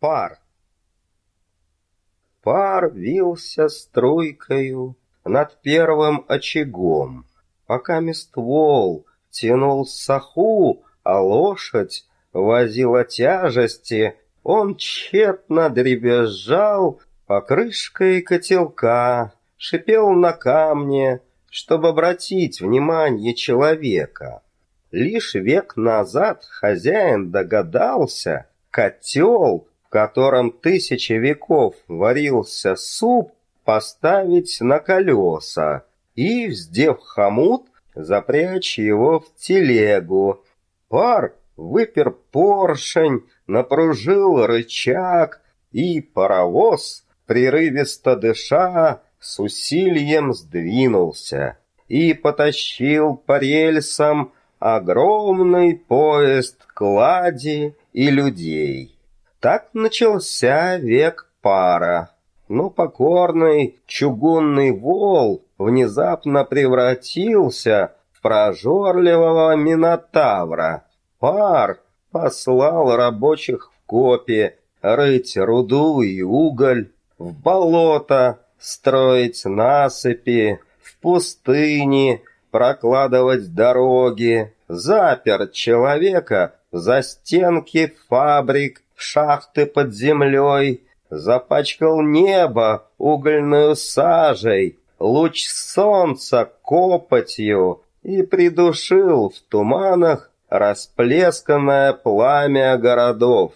Пар. Пар вился струйкою над первым очагом, пока ствол тянул саху, а лошадь возила тяжести, он тщетно дребезжал покрышкой котелка, шипел на камне, чтобы обратить внимание человека. Лишь век назад хозяин догадался, котел, в котором тысячи веков варился суп, поставить на колеса и, вздев хомут, запрячь его в телегу. Пар выпер поршень, напружил рычаг, и паровоз, прерывисто дыша, с усилием сдвинулся и потащил по рельсам огромный поезд клади и людей. Так начался век пара. Но покорный чугунный вол внезапно превратился в прожорливого минотавра. Пар послал рабочих в копи рыть руду и уголь, в болото строить насыпи, в пустыне прокладывать дороги, запер человека за стенки фабрик, шахты под землей, запачкал небо угольную сажей, луч солнца копотью и придушил в туманах расплесканное пламя городов.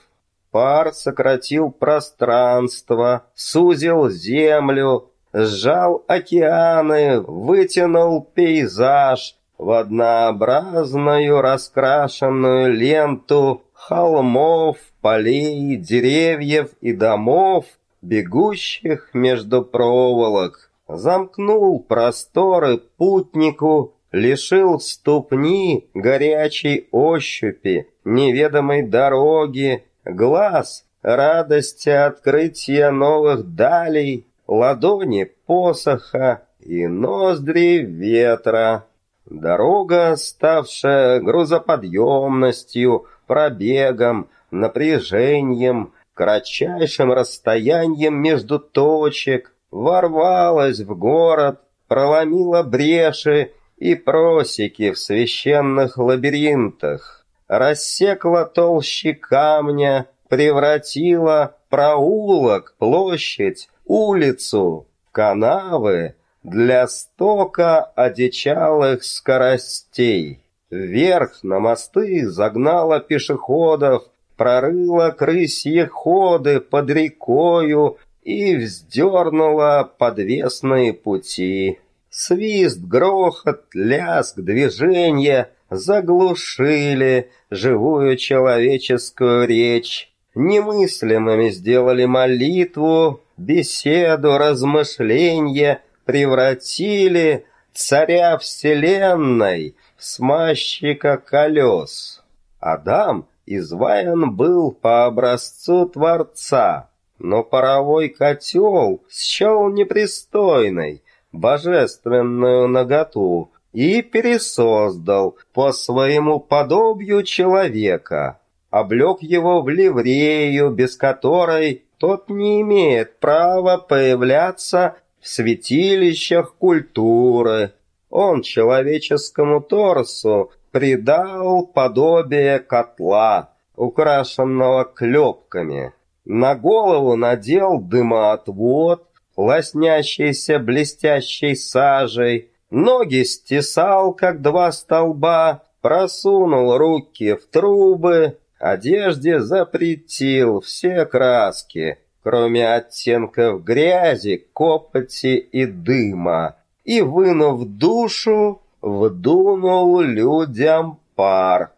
Пар сократил пространство, сузил землю, сжал океаны, вытянул пейзаж в однообразную раскрашенную ленту холмов, полей, деревьев и домов, бегущих между проволок. Замкнул просторы путнику, лишил ступни горячей ощупи, неведомой дороги, глаз радости открытия новых далей, ладони посоха и ноздри ветра. Дорога, ставшая грузоподъемностью, пробегом, напряжением, кратчайшим расстоянием между точек, ворвалась в город, проломила бреши и просеки в священных лабиринтах, рассекла толщи камня, превратила проулок, площадь, улицу, канавы для стока одичалых скоростей. Вверх на мосты загнала пешеходов, прорыла крысьи ходы под рекою и вздернула подвесные пути. Свист, грохот, ляск, движение заглушили живую человеческую речь. Немыслимыми сделали молитву, беседу, размышления, превратили царя вселенной смазчика колес. Адам изваян был по образцу Творца, но паровой котел счел непристойной божественную наготу и пересоздал по своему подобию человека, облег его в ливрею, без которой тот не имеет права появляться в святилищах культуры. Он человеческому торсу придал подобие котла, украшенного клепками. На голову надел дымоотвод, лоснящийся блестящей сажей, ноги стесал, как два столба, просунул руки в трубы, одежде запретил все краски, кроме оттенков грязи, копоти и дыма, и, вынув душу, вдунул людям пар.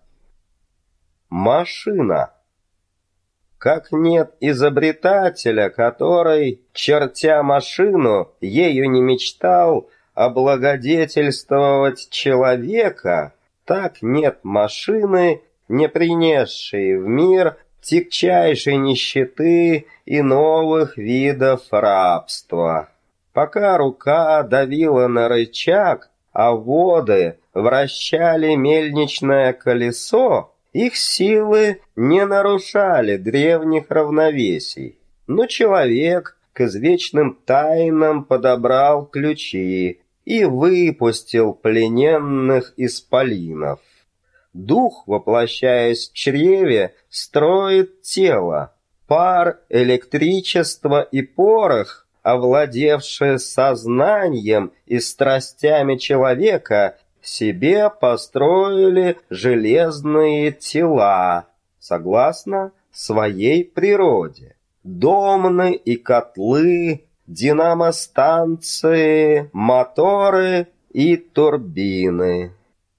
Машина. Как нет изобретателя, который, чертя машину, ею не мечтал облагодетельствовать человека, так нет машины, не принесшей в мир тягчайшей нищеты и новых видов рабства. Пока рука давила на рычаг, а воды вращали мельничное колесо, Их силы не нарушали древних равновесий, но человек к извечным тайнам подобрал ключи и выпустил плененных исполинов. Дух, воплощаясь в чреве, строит тело. Пар, электричество и порох, овладевшие сознанием и страстями человека, себе построили железные тела, согласно своей природе. Домны и котлы, динамостанции, моторы и турбины.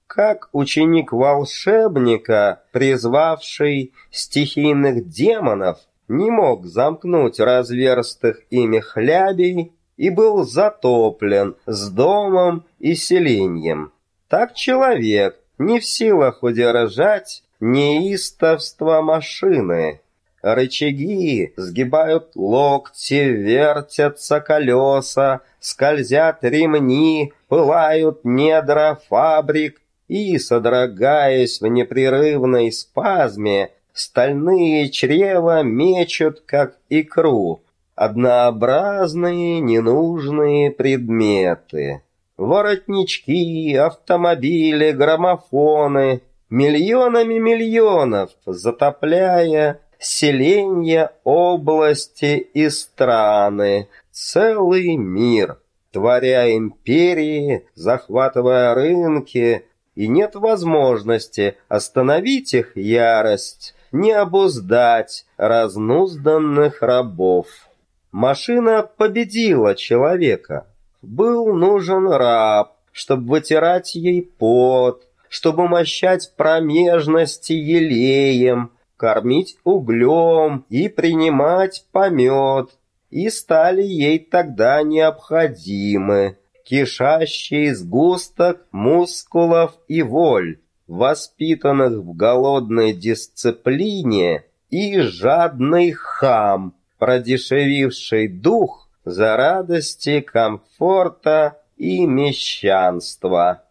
Как ученик волшебника, призвавший стихийных демонов, не мог замкнуть разверстых ими хлябей и был затоплен с домом и селением. Так человек не в силах удержать неистовство машины. Рычаги сгибают локти, вертятся колеса, скользят ремни, пылают недра фабрик, и, содрогаясь в непрерывной спазме, стальные чрева мечут, как икру, однообразные ненужные предметы. Воротнички, автомобили, граммофоны, миллионами миллионов, затопляя селения, области и страны, целый мир, творя империи, захватывая рынки, и нет возможности остановить их ярость, не обуздать разнузданных рабов. Машина победила человека. Был нужен раб, чтобы вытирать ей пот, чтобы мощать промежности елеем, кормить углем и принимать помет, и стали ей тогда необходимы кишащий сгусток мускулов и воль, воспитанных в голодной дисциплине и жадный хам, продешевивший дух за радости, комфорта и мещанства.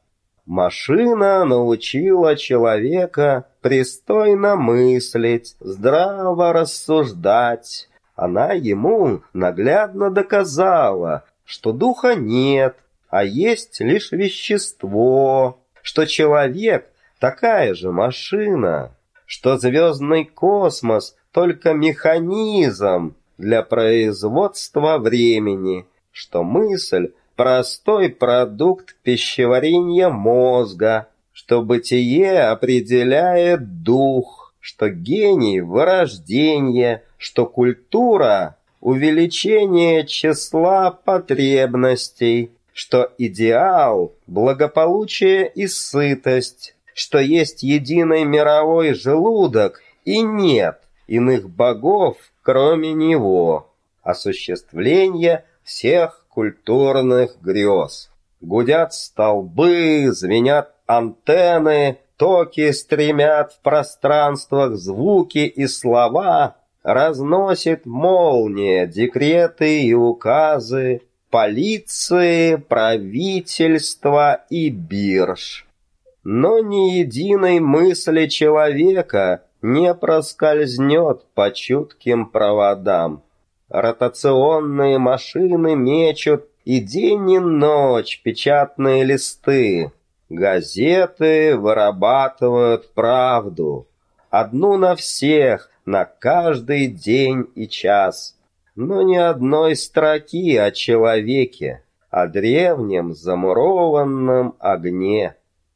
Машина научила человека пристойно мыслить, здраво рассуждать. Она ему наглядно доказала, что духа нет, а есть лишь вещество, что человек — такая же машина, что звездный космос — только механизм для производства времени, что мысль — простой продукт пищеварения мозга, что бытие определяет дух, что гений — вырождение, что культура — увеличение числа потребностей, что идеал – благополучие и сытость, что есть единый мировой желудок и нет иных богов, кроме него, осуществление всех культурных грез. Гудят столбы, звенят антенны, токи стремят в пространствах звуки и слова, разносит молния декреты и указы, полиции, правительства и бирж. Но ни единой мысли человека не проскользнет по чутким проводам. Ротационные машины мечут и день и ночь печатные листы. Газеты вырабатывают правду. Одну на всех, на каждый день и час но ни одной строки о человеке, о древнем замурованном огне.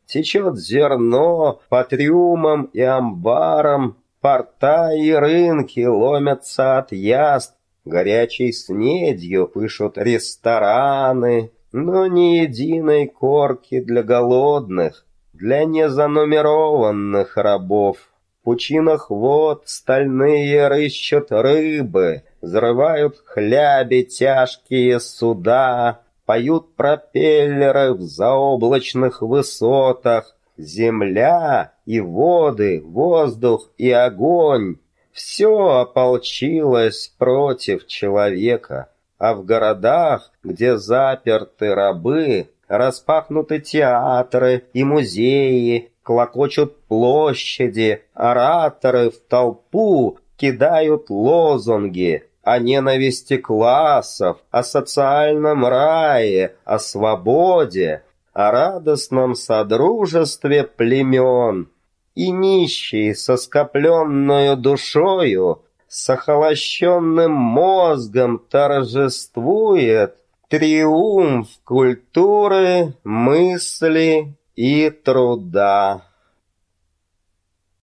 Течет зерно по трюмам и амбарам, порта и рынки ломятся от яст, горячей снедью пышут рестораны, но ни единой корки для голодных, для незанумерованных рабов. В пучинах вод стальные рыщут рыбы, Взрывают хляби тяжкие суда, Поют пропеллеры в заоблачных высотах. Земля и воды, воздух и огонь — Все ополчилось против человека. А в городах, где заперты рабы, Распахнуты театры и музеи, клокочут площади, ораторы в толпу кидают лозунги о ненависти классов, о социальном рае, о свободе, о радостном содружестве племен. И нищий со скопленную душою, с охолощенным мозгом торжествует триумф культуры, мысли и труда.